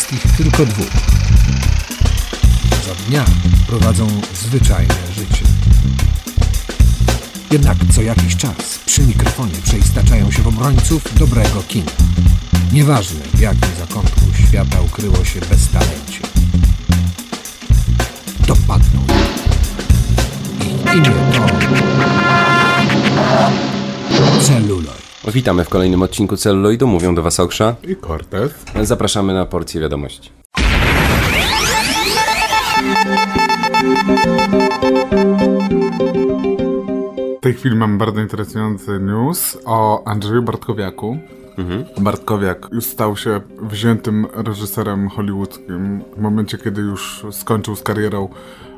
jest ich tylko dwóch. Za dnia prowadzą zwyczajne życie. Jednak co jakiś czas przy mikrofonie przeistaczają się w obrońców dobrego kina. Nieważne w jakim zakątku świata ukryło się beztalencie. Dopadną. Ich imię to... Celuloid. Witamy w kolejnym odcinku Celluloidu. Mówią do Was Oksza. I Cortez. Zapraszamy na porcję wiadomości. W tej chwili mam bardzo interesujący news o Andrzeju Bartkowiaku. Bartkowiak już stał się wziętym reżyserem hollywoodzkim w momencie, kiedy już skończył z karierą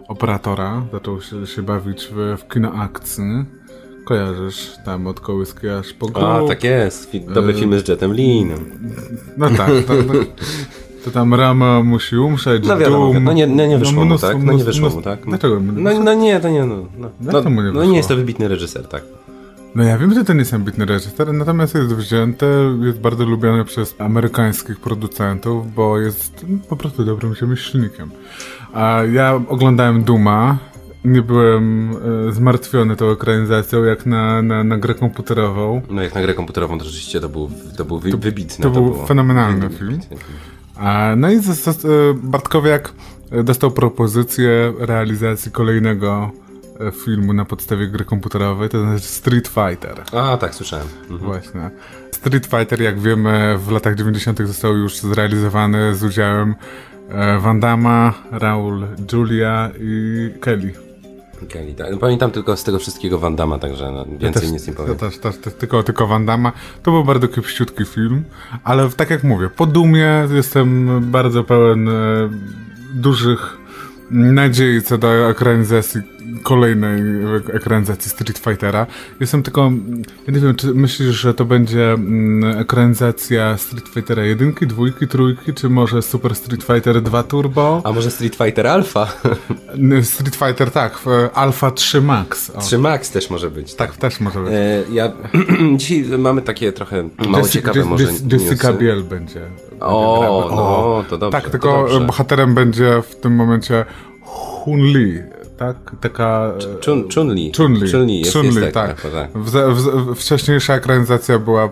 operatora. Zaczął się, się bawić w, w kino akcji. Kojarzysz tam od kołyski aż po A, grób. tak jest. Dobre filmy z Jetem Linem. No tak, to, to, to tam Rama musi umrzeć, No wiadomo, Doom. no nie, no nie wyszło mu, mnóstwo, tak? No nie mnóstwo, wyszło mu, tak? Dlaczego? No, no nie, to nie, no. No, Jak no, to mu nie no wyszło? nie jest to wybitny reżyser, tak. No ja wiem, że to nie jest ambitny reżyser, natomiast jest wzięty, jest bardzo lubiany przez amerykańskich producentów, bo jest no, po prostu dobrym rzemieślnikiem. A ja oglądałem Duma, nie byłem e, zmartwiony tą ekranizacją jak na, na, na grę komputerową. No jak na grę komputerową to rzeczywiście to był, to był wy, wybitny. to był było fenomenalny wybitny film. A, no i zas- zas- e, Bartkowiak e, dostał propozycję realizacji kolejnego e, filmu na podstawie gry komputerowej, to znaczy Street Fighter. A, tak, słyszałem. Mhm. Właśnie. Street Fighter, jak wiemy, w latach 90. został już zrealizowany z udziałem Van Damme, Raul Julia i Kelly. Tak. Pamiętam tylko z tego wszystkiego Van Damme, także no, więcej też, nic nie powiem. też, też, też, tylko, tylko Van Damme. To był bardzo kiepściutki film, ale tak jak mówię, po dumie jestem bardzo pełen e, dużych nadziei co do ekranizacji kolejnej ekranizacji Street Fightera. Jestem tylko, ja nie wiem, czy myślisz, że to będzie mm, ekranizacja Street Fightera jedynki, dwójki, trójki, czy może Super Street Fighter 2 Turbo? A może Street Fighter Alpha? Street Fighter, tak, Alpha 3 Max. O, 3 Max też może być. tak, też może być. E, ja dzisiaj mamy takie trochę mało Jessi- ciekawe Jes- może Jes- Jessica. Biel będzie. O, no, to dobrze, Tak, tylko dobrze. bohaterem będzie w tym momencie Hun Li, tak? Taka... Chun, Chun-Li. Chun-Li. Chun-Li, jest, Chun-Li, jest tak. tak. wcześniejsza ekranizacja była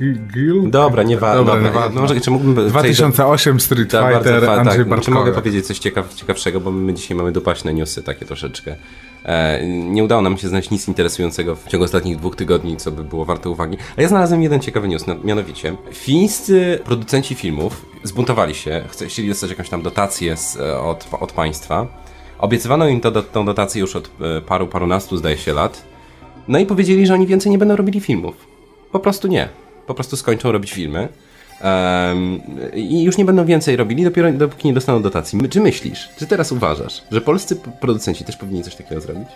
Gi- Gil? Dobra, nie wa- Dobra, dobra, no może jeszcze mógłbym... 2008 Street Tak, bardzo Fighter, fa- Andrzej tak. Czy mogę powiedzieć coś ciekaw, ciekawszego, bo my dzisiaj mamy dopaśne newsy takie troszeczkę. E, nie udało nam się znaleźć nic interesującego w ciągu ostatnich dwóch tygodni, co by było warte uwagi. A ja znalazłem jeden ciekawy news, na- mianowicie fińscy producenci filmów zbuntowali się, chcieli dostać jakąś tam dotację z, e, od, od państwa. Obiecywano im to, do, tą dotację już od e, paru, parunastu, zdaje się, lat. No i powiedzieli, że oni więcej nie będą robili filmów. Po prostu nie. Po prostu skończą robić filmy. Em, I już nie będą więcej robili, dopiero dopóki nie dostaną dotacji. My- Czy myślisz, czy teraz uważasz, że polscy producenci też powinni coś takiego zrobić?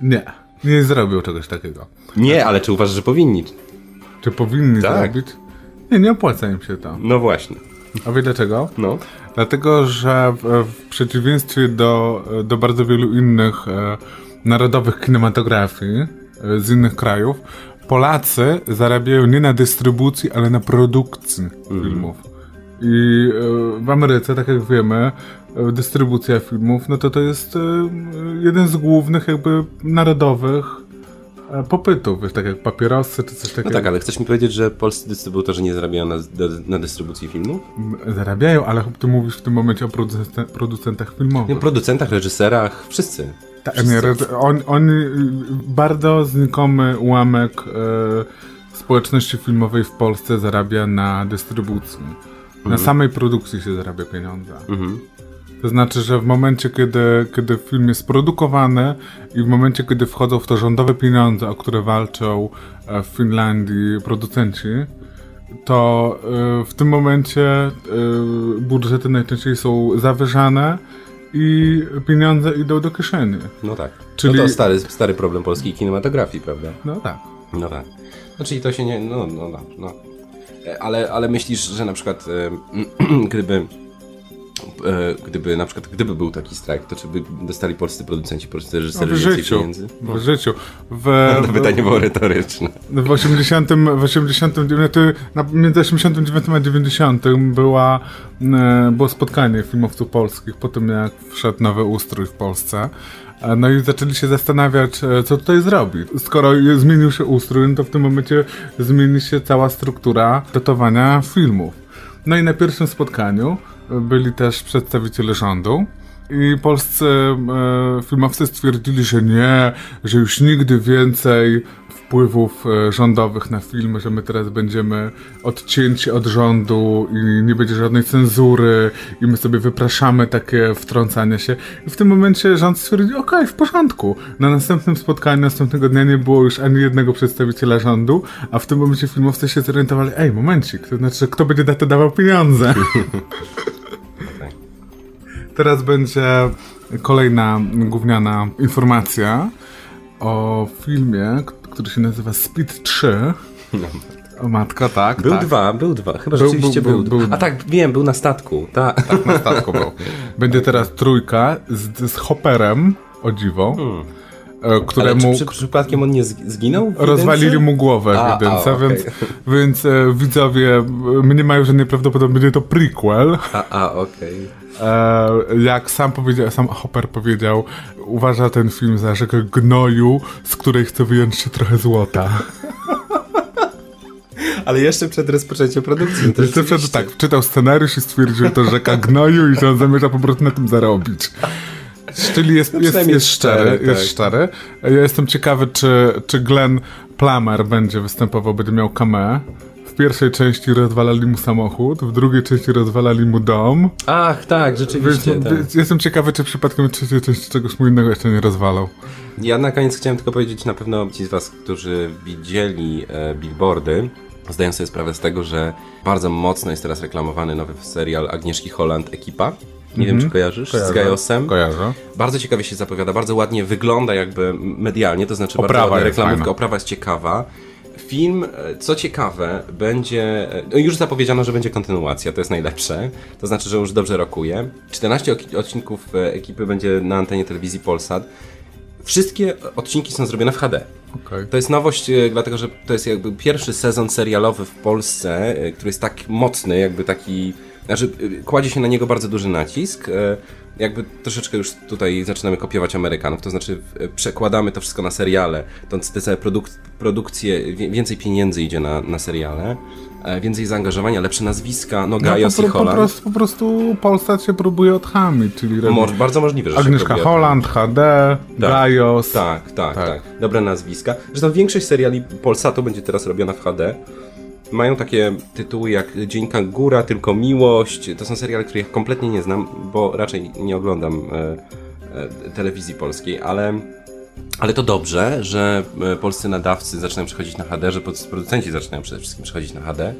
Nie, nie zrobił czegoś takiego. Nie, ale czy uważasz, że powinni? Czy powinni Tak. zrobić? Nie, nie opłaca im się to. No właśnie. A wie dlaczego? No. Dlatego, że w, w przeciwieństwie do, do bardzo wielu innych e, narodowych kinematografii z innych krajów, Polacy zarabiają nie na dystrybucji, ale na produkcji filmów. I e, w Ameryce, tak jak wiemy, e, dystrybucja filmów, no to to jest e, jeden z głównych jakby narodowych e, popytów, wiesz, tak jak papierosy czy coś No takiego. tak, ale chcesz mi powiedzieć, że polscy dystrybutorzy nie zarabiają na, na, dystrybucji filmów? Zarabiają, ale ty mówisz w tym momencie o producent, producentach filmowych. Nie, producentach, reżyserach, wszyscy. Tak, nie, re- on, oni y, bardzo znikomy ułamek e, społeczności filmowej w Polsce zarabia na dystrybucji. Na samej produkcji się zarabia pieniądze. To znaczy, że w momencie, kiedy, kiedy film jest produkowany i w momencie, kiedy wchodzą w to rządowe pieniądze, o które walczą e, w Finlandii producenci, to e, w tym momencie e, budżety najczęściej są zawyżane i pieniądze idą do kieszeni. No tak. Czyli- No to stary, stary problem polskiej kinematografii, prawda? No tak. No tak. No czyli to się nie. No, no, no. no. Ale, ale myślisz, że na przykład gdyby gdyby na przykład, gdyby był taki strajk, to czy by dostali polscy producenci, polscy No, reżyserzy w więcej życiu. pieniędzy? W życiu. W, To pytanie było retoryczne. w 80, w 89, na- między 89 a 90 była, e, było spotkanie filmowców polskich po tym, jak wszedł nowy ustrój w Polsce. E, No i zaczęli się zastanawiać, e, co tutaj zrobić. Skoro zmienił się ustrój, no to w tym momencie zmieni się cała struktura dotowania filmów. No i na pierwszym spotkaniu e, byli też przedstawiciele rządu. I polscy e, filmowcy stwierdzili, że nie, że już nigdy więcej wpływów e, rządowych na filmy, że my teraz będziemy odcięci od rządu i nie będzie żadnej cenzury i my sobie wypraszamy takie wtrącanie się. I w tym momencie rząd stwierdził, okej, w porządku. Na następnym spotkaniu, następnego dnia nie było już ani jednego przedstawiciela rządu, a w tym momencie filmowcy się zorientowali, ej, momencik, to znaczy, kto będzie na to dawał pieniądze? Teraz będzie kolejna gówniana informacja o filmie, który się nazywa Speed 3. O matko, tak, Był tak. dwa, był dwa. Chyba Był- rzeczywiście był- był, był- A tak, wiem, był na statku. Tak. Na statku był. Będzie teraz trójka z, z Hopperem, o dziwo, e, Ale któremu czy przy, przypadkiem on nie zg- zginął? rozwalili mu głowę A, w jedynce, a, okej. więc, więc e, widzowie, e, mnie mają, że najprawdopodobniej będzie to prequel. A, a okej. E, jak sam powiedział, sam Hopper powiedział, uważa ten film za rzekę gnoju, z której chce wyjąć się trochę złota. Ale jeszcze przed rozpoczęciem produkcji. no to Jeszcze przed, tak, czytał scenariusz i stwierdził, to rzeka gnoju i że on zamierza po prostu na tym zarobić. Czyli jest, jest, przynajmniej jest szczery, szczery, jest tak. szczery. Ja jestem ciekawy, czy, czy Glenn Plummer będzie występował, będzie miał kamę. W pierwszej części rozwalali mu samochód, w drugiej części rozwalali mu dom. Ach, tak, Więc, rzeczywiście. tak. więc jestem ciekawy, czy przypadkiem trzeciej części czegoś mu innego jeszcze nie rozwalał. Ja na koniec chciałem tylko powiedzieć, na pewno ci z was, którzy widzieli e, billboardy, zdają sobie sprawę z tego, że bardzo mocno jest teraz reklamowany nowy serial Agnieszki Holland Ekipa. Nie wiem, czy kojarzysz? Z Gajosem. Kojarzę. Bardzo ciekawie się zapowiada, bardzo ładnie wygląda jakby medialnie, to znaczy Oprawa bardzo ładna jest reklamówka, fajna. oprawa jest ciekawa. Film, e, co ciekawe, będzie. e, No już zapowiedziano, że będzie kontynuacja, to jest najlepsze. To znaczy, że już dobrze rokuje. 14 ok- odcinków e, ekipy będzie na antenie telewizji Polsat. Wszystkie odcinki są zrobione w HD. Okej. To jest nowość, dlatego że to jest jakby pierwszy sezon serialowy w Polsce, który jest tak mocny, jakby taki. Znaczy, e, kładzie się na niego bardzo duży nacisk. e, Jakby troszeczkę już tutaj zaczynamy kopiować Amerykanów, to znaczy e, przekładamy to wszystko na seriale. To te całe produk produkcje, więcej pieniędzy idzie na, na seriale, e, więcej zaangażowania, lepsze nazwiska, no Gajos po, i po, po, Holland. prostu, po prostu Polsat się próbuje odchamić, czyli Mo- bardzo możliwe, że Agnieszka. Holland, HD, Gajos. Tak, tak, Tak. tak, Dobre nazwiska. Zresztą większość seriali Polsatu będzie teraz robiona w HD. Mają takie tytuły jak Dzień Kangura, Tylko Miłość. To są seriale, których kompletnie nie znam, bo raczej nie oglądam e, e, telewizji polskiej, ale, ale to dobrze, że e, polscy nadawcy zaczynają przechodzić na HD, że producenci zaczynają przede wszystkim przechodzić na HD.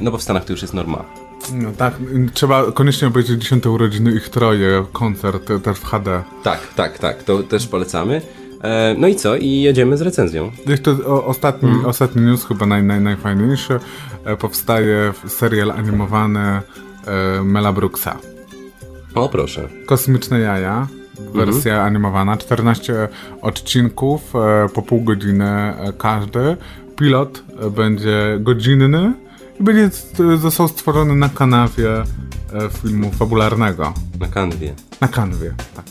No bo w Stanach to już jest norma. No tak, trzeba koniecznie obejrzeć 10 urodziny ich troje, koncert też w HD. Tak, tak, tak, to też polecamy. E, no i co? I jedziemy z recenzją. Jeszcze ostatni, Mhm. ostatni news, chyba naj, naj, najfajniejszy, e, powstaje serial animowany e, Mela Brooksa. O, proszę. Kosmiczne jaja, wersja Mhm. animowana, 14 odcinków, po pół godziny każdy. Pilot będzie godzinny i będzie st- został stworzony na kanwie filmu fabularnego. Na kanwie. Na kanwie, tak.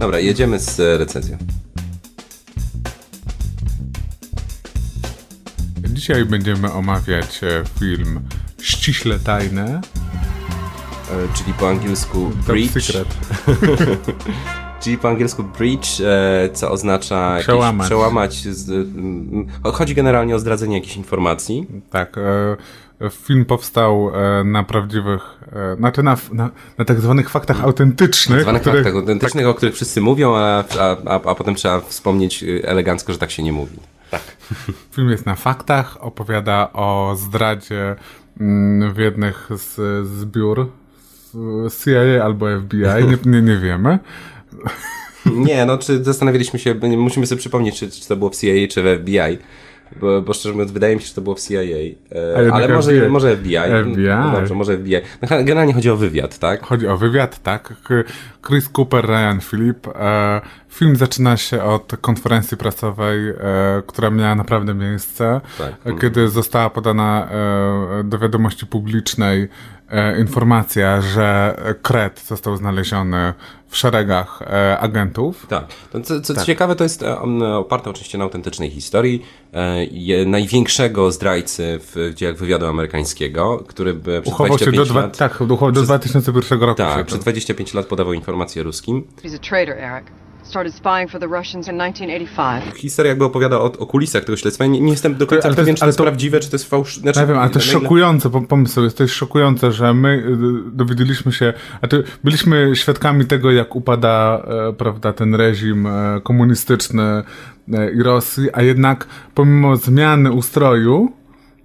Dobra, jedziemy z e, recenzją. Dzisiaj będziemy omawiać e, film ściśle tajny. E, czyli po angielsku breach. Czyli po angielsku breach, e, co oznacza Przełamać. przełamać z, mm, chodzi generalnie o zdradzenie jakichś informacji. Tak, e, film powstał e, na prawdziwych, e, znaczy na, na, na tak zwanych faktach autentycznych. Zwanych których- faktach autentycznych, o których wszyscy mówią, a, a, a, a potem trzeba wspomnieć y, elegancko, że tak się nie mówi. Tak. Film jest na faktach, opowiada o zdradzie mm, w jednych z, z biur CIA albo FBI, nie, nie, nie wiemy. Nie, no czy zastanawialiśmy się, musimy sobie przypomnieć, czy, czy to było w CIA, czy w FBI. Bo, bo szczerze mówiąc, wydaje mi się, że to było w CIA. E, ale może, FBI. może FBI. FBI. No dobrze, może FBI. No, generalnie chodzi o wywiad, tak? Chodzi o wywiad, tak. Chris Cooper, Ryan Phillip. E, film zaczyna się od konferencji prasowej, e, która miała naprawdę miejsce, Tak. e, kiedy została podana e, do wiadomości publicznej e, informacja, że kret został znaleziony w szeregach e, agentów. Tak. To, co co ciekawe, to jest e, on, e, oparte oczywiście na autentycznej historii e, je, największego zdrajcy w, w dziejach wywiadu amerykańskiego, który by przez Uchował się do, 25 dwa, lat... tak, uchował do 2001 roku. Tak, przez to- 25 lat podawał informacje ruskim. He's a traitor, Eric. Started spying for the Russians in 1985. Historia jakby opowiada o, o kulisach tego śledztwa. Nie, nie jestem do końca Ale to jest- pewien, czy to jest to- prawdziwe, czy to jest fałsz... Znaczy, Ja wiem, ale to jest szokujące, pom- pomysł jest, to jest szokujące, że my y, dowiedzieliśmy się, a to byliśmy świadkami tego, jak upada, e, prawda, ten reżim e, komunistyczny e, i Rosji, a jednak pomimo zmiany ustroju,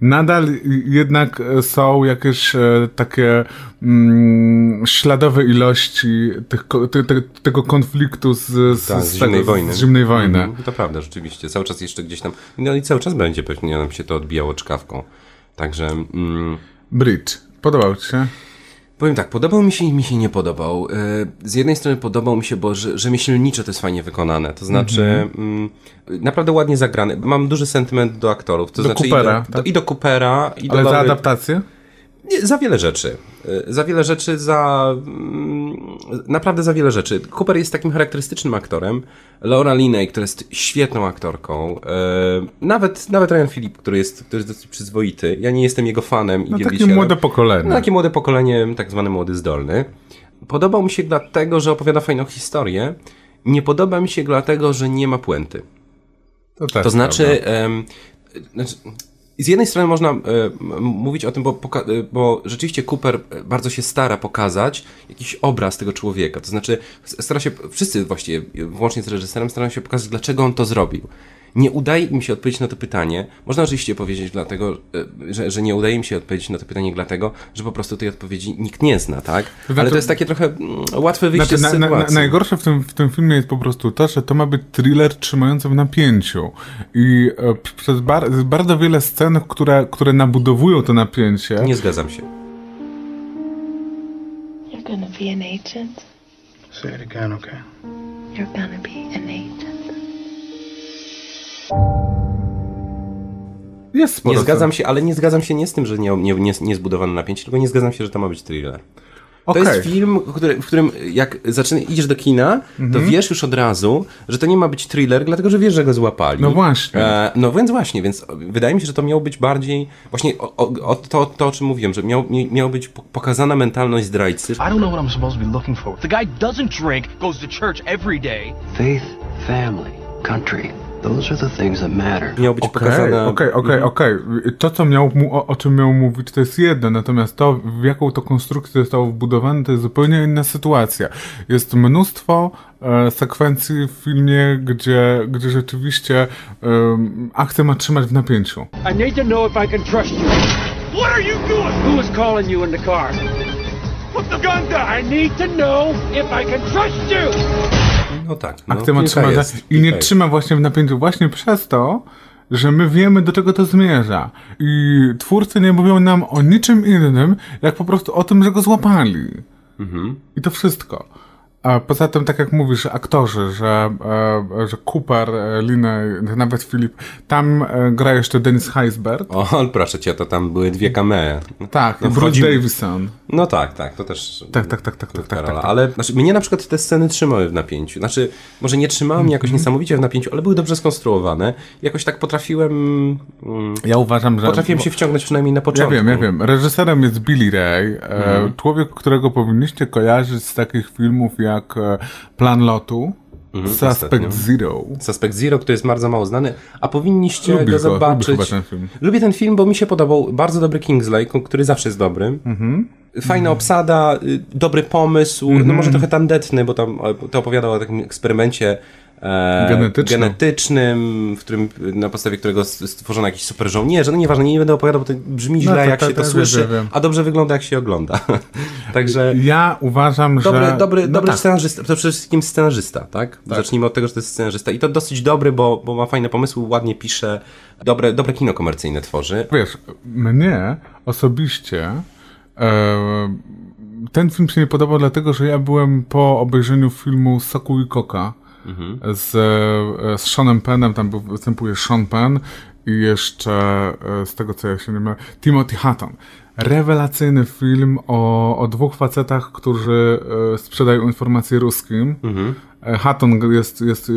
nadal jednak są jakieś e, takie mm, śladowe ilości tych, te, te, tego konfliktu z, z, Tak, z, z zimnej tego, wojny. Z zimnej wojny. Mhm, to prawda, rzeczywiście. Cały czas jeszcze gdzieś tam... No i cały czas będzie pewnie nam się to odbijało czkawką. Także... Mm, Bridge. Podobał ci się? Powiem tak, podobał mi się i mi się nie podobał. E, Z jednej strony podobał mi się, bo że, rzemieślniczo to jest fajnie wykonane. To znaczy, mm, naprawdę ładnie zagrane. Mam duży sentyment do aktorów. To Do znaczy Coopera, i, do, tak? do, i do Coopera, i Ale do za Laury- adaptację? Nie, za wiele rzeczy. E, Za wiele rzeczy, za. mm, Naprawdę za wiele rzeczy. Cooper jest takim charakterystycznym aktorem. Laura Linney, która jest świetną aktorką. E, Nawet, nawet Ryan Phillip, który jest, który jest dosyć przyzwoity. Ja nie jestem jego fanem i No takie młode pokolenie. No, takie młode pokolenie, tak zwany młody zdolny. Podobał mi się dlatego, że opowiada fajną historię. Nie podoba mi się dlatego, że nie ma puenty. To, też To znaczy, em, znaczy, z jednej strony można m- mówić o tym, bo, e, bo rzeczywiście Cooper e, bardzo się stara pokazać jakiś obraz tego człowieka. To znaczy, stara się, wszyscy właściwie, włącznie z reżyserem, starają się pokazać, dlaczego on to zrobił. Nie udaje im się odpowiedzieć na to pytanie. Można oczywiście powiedzieć dlatego, e, że, że nie udaje im się odpowiedzieć na to pytanie dlatego, że po prostu tej odpowiedzi nikt nie zna, tak? Ale znaczy- to jest takie trochę mm, łatwe wyjście Znaczy, z na, na, na, sytuacji. najgorsze w tym, w tym filmie jest po prostu to, że to ma być thriller trzymający w napięciu. I e, przez bar, jest bardzo wiele scen, które, które nabudowują to napięcie. Nie zgadzam się. You're gonna be an agent. Say it again, okay? You're gonna be an agent. Jest sporo Nie zgadzam się, ale nie zgadzam się nie z tym, że nie, nie, nie, nie zbudowano napięcie, tylko nie zgadzam się, że to ma być thriller. To Okej. jest film, który, w którym jak zaczyna, idziesz do kina, to Mhm. wiesz już od razu, że to nie ma być thriller, dlatego że wiesz, że go złapali. No właśnie. E, no więc właśnie, więc wydaje mi się, że to miało być bardziej właśnie o, o, o to, to, o czym mówiłem, że miał, mi- miało być po- pokazana mentalność zdrajcy. I don't know what I'm supposed to be looking for. The guy doesn't drink, goes to church every day. Faith, family, country. Those are the things that matter. Miało być Okej, pokazana... okej, okej, okej. To, co miał mu, o, o czym miał mówić, to jest jedno, natomiast to, w jaką to konstrukcję zostało wbudowane, to jest zupełnie inna sytuacja. Jest mnóstwo e, sekwencji w filmie, gdzie, gdzie rzeczywiście em, akcja ma trzymać w napięciu. I need to know if I can trust you. What are you doing? Who is calling you in the car? Put the gun down! I need to know if I can trust you. No tak. No, Akcja ma kilka trzymać jest, i nie jest. trzyma właśnie w napięciu właśnie przez to, że my wiemy, do czego to zmierza. I twórcy nie mówią nam o niczym innym, jak po prostu o tym, że go złapali. I to wszystko. A poza tym, tak jak mówisz, aktorzy, że, e, że Cooper, e, Linney, nawet Filip, tam e, gra jeszcze Dennis Heisbert. O, proszę cię, to tam były dwie kamee. Tak, No, Bruce wchodzi- Davison. No tak, tak, to też. Tak, tak, tak, tak, tak, tak, tak. Ale znaczy, mnie na przykład te sceny trzymały w napięciu. Znaczy, może nie trzymały mnie jakoś niesamowicie w napięciu, ale były dobrze skonstruowane. Jakoś tak potrafiłem. Mm, Ja uważam, że... potrafiłem się wciągnąć przynajmniej na Ja początku. wiem, ja wiem. Reżyserem jest Billy Ray, Mhm. e, człowiek, którego powinniście kojarzyć z takich filmów jak e, Plan Lotu, Suspect ostatnio. Zero. Suspect Zero, który jest bardzo mało znany, a powinniście Lubisz go zobaczyć. chyba ten film. Lubię ten film, bo mi się podobał. Bardzo dobry Kingsley, który zawsze jest dobry. Mhm. Fajna obsada, y, dobry pomysł, no może trochę tandetny, bo tam e, to opowiadał o takim eksperymencie e, Genetycznym. genetycznym, w którym, na podstawie którego stworzono jakiś super żołnierze. No nieważne, nie będę opowiadał, bo to brzmi źle, No, jak to- się to, wiem, słyszy, wiem, a dobrze wygląda, jak się ogląda. Także Ja uważam, dobry, że... dobry, no dobry tak. scenarzysta, to przede wszystkim scenarzysta, tak? Zacznijmy od tego, że to jest scenarzysta. I to dosyć dobry, bo, bo ma fajne pomysły, ładnie pisze, dobre, dobre kino komercyjne tworzy. Wiesz, mnie osobiście e, ten film się nie podobał, dlatego że ja byłem po obejrzeniu filmu Soku i Koka z, e, z Seanem Pennem, tam występuje Sean Penn i jeszcze e, z tego co ja się nie mylę, Timothy Hutton. Rewelacyjny film o, o dwóch facetach, którzy e, sprzedają informacje ruskim. E, Hutton jest, jest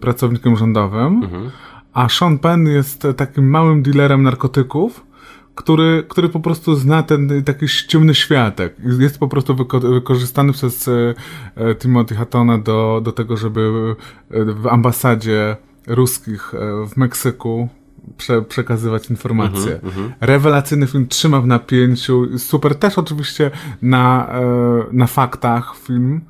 pracownikiem rządowym, a Sean Penn jest takim małym dealerem narkotyków, który, który po prostu zna ten taki ciemny światek. Jest po prostu wyko wykorzystany przez e, e, Timothy Hattona do, do tego, żeby e, w ambasadzie ruskich e, w Meksyku prze, przekazywać informacje. Rewelacyjny film, trzyma w napięciu, super. Też oczywiście na, e, na faktach film.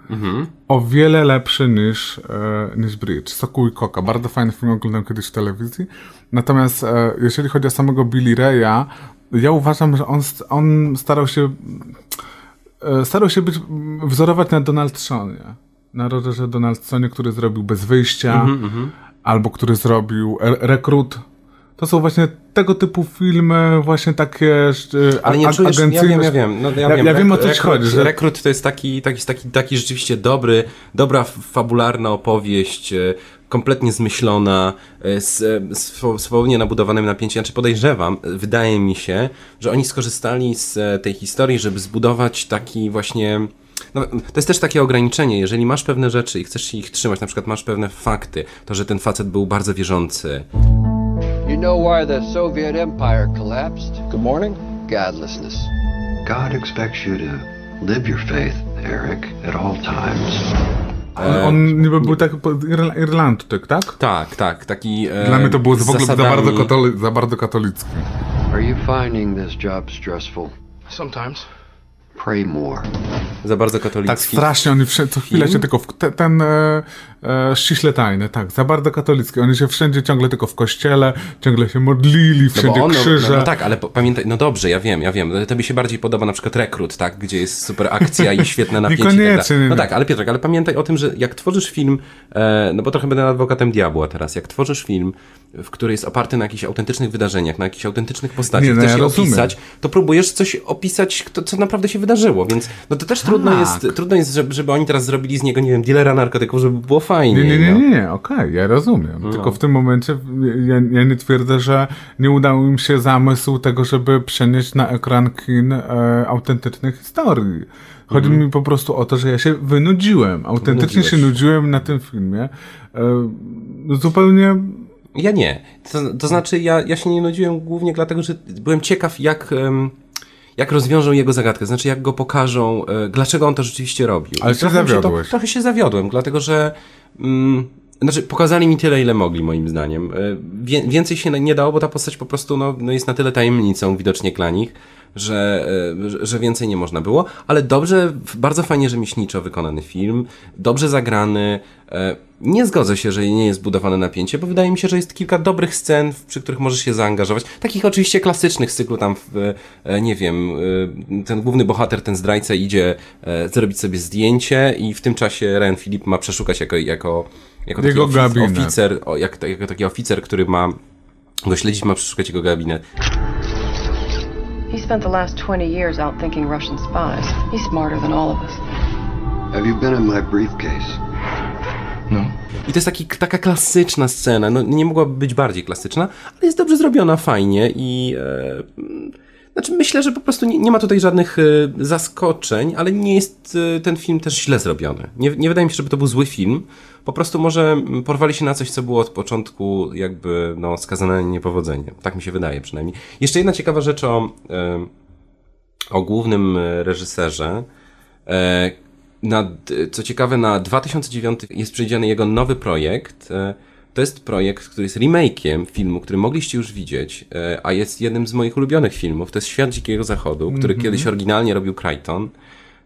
O wiele lepszy niż, e, niż Bridge. Soku i Koka. Bardzo fajny film, oglądałem kiedyś w telewizji. Natomiast e, jeżeli chodzi o samego Billy Raya, ja uważam, że on, on starał się e, starał się być, mm, wzorować na Donald Sonie. Na Rogerze Donald Sonie, który zrobił Bez Wyjścia, albo który zrobił Rekrut. To są właśnie tego typu filmy, właśnie takie e, Ale nie czujesz, ja agencyjne. wiem, ja wiem, no, ja, Ja- wiem, ja wiem, o co ci chodzi, że- Rekrut to jest taki, taki, taki, taki rzeczywiście dobry, dobra fabularna opowieść, e, kompletnie zmyślona, e, z, z swo- swobodnie nabudowanym napięciem. Znaczy podejrzewam, wydaje mi się, że oni skorzystali z tej historii, żeby zbudować taki właśnie... No, to jest też takie ograniczenie, jeżeli masz pewne rzeczy i chcesz ich trzymać, na przykład masz pewne fakty, to że ten facet był bardzo wierzący, know why the Soviet Empire collapsed? Good morning. Godlessness. God expects you to live your faith, Eric, at all times. On, on niby był tak po- Irla- Irlandczyk, tak? Tak, tak, taki. E, Dla mnie to było z w ogóle za zasadami- bardzo, katoli- za bardzo katolickie. Are you finding this job stressful? Sometimes. Pray more. Za bardzo Tak katolicki. strasznie, oni wszędzie, co chwilę się tylko, w, te, ten e, e, ściśle tajny, tak, za bardzo katolicki. Oni się wszędzie ciągle tylko w kościele, ciągle się modlili, No wszędzie bo on, no, krzyże. no, no tak, ale pamiętaj, no dobrze, ja wiem, ja wiem. To mi się bardziej podoba na przykład rekrut, tak, gdzie jest super akcja i świetne napięcie. tak Niekoniecznie, dalej. No tak, ale Piotrek, ale pamiętaj o tym, że jak tworzysz film, e, no bo trochę będę adwokatem diabła teraz, jak tworzysz film, w który jest oparty na jakichś autentycznych wydarzeniach, na jakichś autentycznych postaciach, Nie, no chcesz ja je rozumiem. opisać, to próbujesz coś opisać, kto, co naprawdę się wydarzyło, więc no to też trudno Tak. jest, trudno jest, żeby, żeby oni teraz zrobili z niego, nie wiem, dealera narkotyków, żeby było fajnie. Nie, nie, nie, no. nie, nie, okej, ja rozumiem. Tylko w tym momencie ja, ja nie twierdzę, że nie udał im się zamysł tego, żeby przenieść na ekran kin e, autentycznych historii. Chodzi mi po prostu o to, że ja się wynudziłem. Autentycznie się nudziłem na tym filmie. E, zupełnie Ja nie. To, to znaczy, ja, ja się nie nudziłem głównie dlatego, że byłem ciekaw, jak, em, jak rozwiążą jego zagadkę. Znaczy, jak go pokażą, e, dlaczego on to rzeczywiście robił. Ale się zawiodłeś. To, trochę się zawiodłem, dlatego że. Mm, znaczy, pokazali mi tyle, ile mogli, moim zdaniem. E, Wie, więcej się nie dało, bo ta postać po prostu no, no jest na tyle tajemnicą widocznie dla nich, że, e, że- więcej nie można było, ale dobrze, bardzo fajnie rzemieślniczo wykonany film, dobrze zagrany. e, Nie zgodzę się, że nie jest budowane napięcie, bo wydaje mi się, że jest kilka dobrych scen, przy których możesz się zaangażować. Takich oczywiście klasycznych z cyklu tam, w, e, nie wiem, ten główny bohater, ten zdrajca idzie zrobić sobie zdjęcie i w tym czasie Ren Filip ma przeszukać jako, jako, jako taki oficer, o, jak, jako taki oficer, który ma go śledzić, ma przeszukać jego gabinet. He spent the last 20 years outthinking Russian spies. He's smarter than all of us. Have you been in my briefcase? No. I to jest taki, taka klasyczna scena, no nie mogłaby być bardziej klasyczna, ale jest dobrze zrobiona, fajnie i... E, znaczy myślę, że po prostu nie, nie ma tutaj żadnych e, zaskoczeń, ale nie jest e, ten film też źle zrobiony. Nie, nie wydaje mi się, żeby to był zły film. Po prostu może mm, porwali się na coś, co było od początku jakby no, skazane na niepowodzenie. Tak mi się wydaje przynajmniej. Jeszcze jedna ciekawa rzecz o, e, o głównym e, reżyserze. E, na, co ciekawe, na 2009 jest przewidziany jego nowy projekt. E, To jest projekt, który jest remake'iem filmu, który mogliście już widzieć, e, a jest jednym z moich ulubionych filmów. To jest Świat Dzikiego Zachodu, który kiedyś oryginalnie robił Crichton.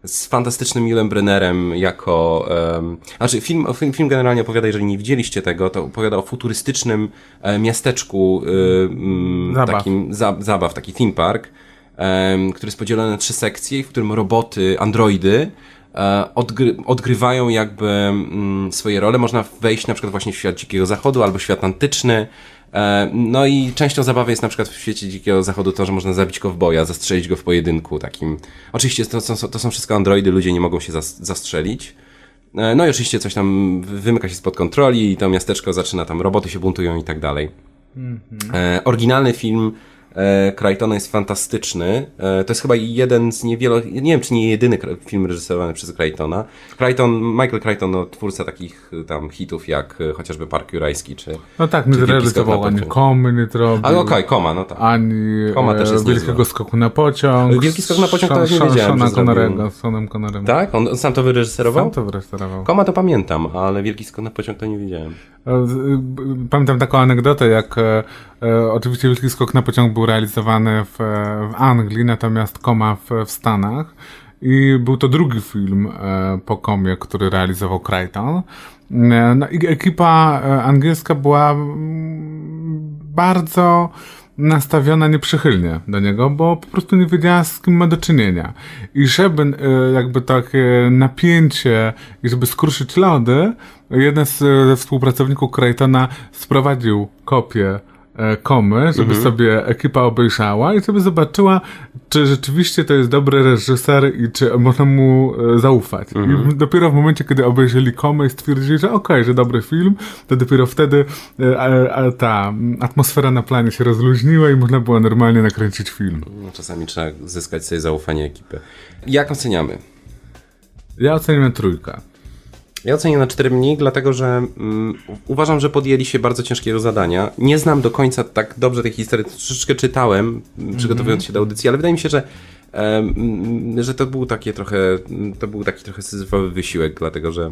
z fantastycznym Julem Brennerem jako... Um, znaczy, film, film, film generalnie opowiada, jeżeli nie widzieliście tego, to opowiada o futurystycznym e, miasteczku e, Zabaw. takim, za, zabaw, taki theme park, em, który jest podzielony na trzy sekcje, w którym roboty, androidy e, odgry, odgrywają jakby mm, swoje role. Można wejść na przykład właśnie w świat Dzikiego Zachodu albo świat antyczny. E, No i częścią zabawy jest na przykład w świecie Dzikiego Zachodu to, że można zabić kowboja, zastrzelić go w pojedynku takim. Oczywiście to, są- to są wszystko androidy, ludzie nie mogą się zas- zastrzelić. E, No i oczywiście coś tam wymyka się spod kontroli i to miasteczko zaczyna tam, roboty się buntują i tak dalej. E, oryginalny film e, Crichtona jest fantastyczny. E, to jest chyba jeden z niewielu, nie wiem czy nie jedyny film reżyserowany przez Crichtona. Crichton, Michael Crichton, no, twórca takich e, tam hitów jak e, chociażby Park Jurajski czy... No tak, nie zrealizował ani komy, nie zrobił. Ale okej, koma, no tak. Ani Koma też e, jest Wielkiego niezła. Skoku na pociąg. Wielki Skok na pociąg to ja nie wiedziałem. Connerego, z Connerem. Tak? On, on sam to wyreżyserował? Sam to wyreżyserował. Koma to pamiętam, ale Wielki Skok na pociąg to nie wiedziałem. E, y, Pamiętam taką anegdotę, jak e, e, oczywiście Wielki Skok na pociąg był realizowany w, w Anglii, natomiast Koma w, w Stanach. I był to drugi film e, po Komie, który realizował Crichton. E, no i ekipa e, angielska była mm, bardzo nastawiona nieprzychylnie do niego, bo po prostu nie wiedziała z kim ma do czynienia. I żeby jakby takie napięcie i żeby skruszyć lody, jeden z współpracowników Crichtona sprowadził kopię komy, żeby sobie ekipa obejrzała i żeby zobaczyła, czy rzeczywiście to jest dobry reżyser i czy można mu e, zaufać. I w- dopiero w momencie, kiedy obejrzeli komę i stwierdzili, że okej, że dobry film, to dopiero wtedy e, a, a, ta atmosfera na planie się rozluźniła i można było normalnie nakręcić film. No, czasami trzeba zyskać sobie zaufanie ekipy. Jak oceniamy? Ja oceniam trójkę. Ja oceniam na 4 mniej, dlatego że mm, uważam, że podjęli się bardzo ciężkiego zadania. Nie znam do końca tak dobrze tej historii, troszeczkę czytałem, mm, przygotowując się do audycji, ale wydaje mi się, że, mm, że to był takie trochę, to był taki trochę syzyfowy wysiłek, dlatego że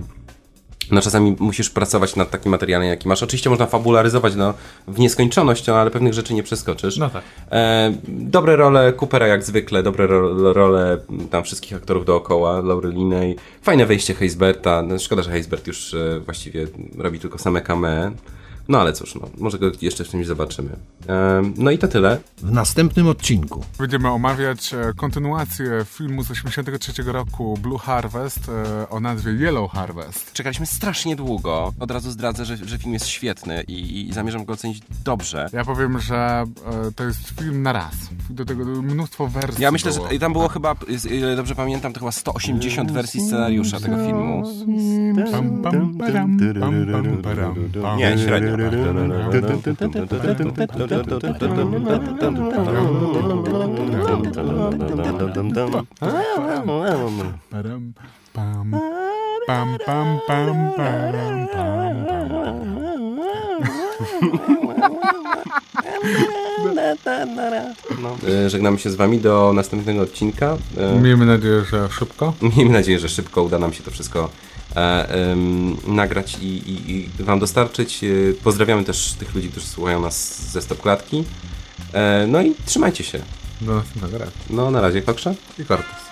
no czasami musisz pracować nad takim materiałem, jaki masz. Oczywiście można fabularyzować no, w nieskończoność, no, ale pewnych rzeczy nie przeskoczysz. No tak. E, dobre role Coopera jak zwykle, dobre ro, role tam wszystkich aktorów dookoła, Linney. Fajne wejście Heisberta. No, szkoda, że Heisbert już e, właściwie robi tylko same cameo. No ale cóż, no, może go jeszcze w czymś zobaczymy. No i to tyle. W następnym odcinku Będziemy omawiać e, kontynuację filmu z 83 roku Blue Harvest e, o nazwie Yellow Harvest. Czekaliśmy strasznie długo. Od razu zdradzę, że, że film jest świetny i, i zamierzam go ocenić dobrze. Ja powiem, że e, to jest film na raz. Do tego mnóstwo wersji Ja myślę, było. że tam było chyba, ile dobrze pamiętam, to chyba 180 wersji scenariusza tego filmu. Nie, średnio. Param, pam, pam, pam, pam, param, pam, pam. E, Żegnamy się z wami do następnego odcinka. E, Miejmy nadzieję, że szybko. Miejmy nadzieję, że szybko uda nam się to wszystko nagrać i, i, i wam dostarczyć. E, pozdrawiamy też tych ludzi, którzy słuchają nas ze stopklatki. E, no i trzymajcie się. Do następnego razu. No na razie, Kokrze. I Cortez.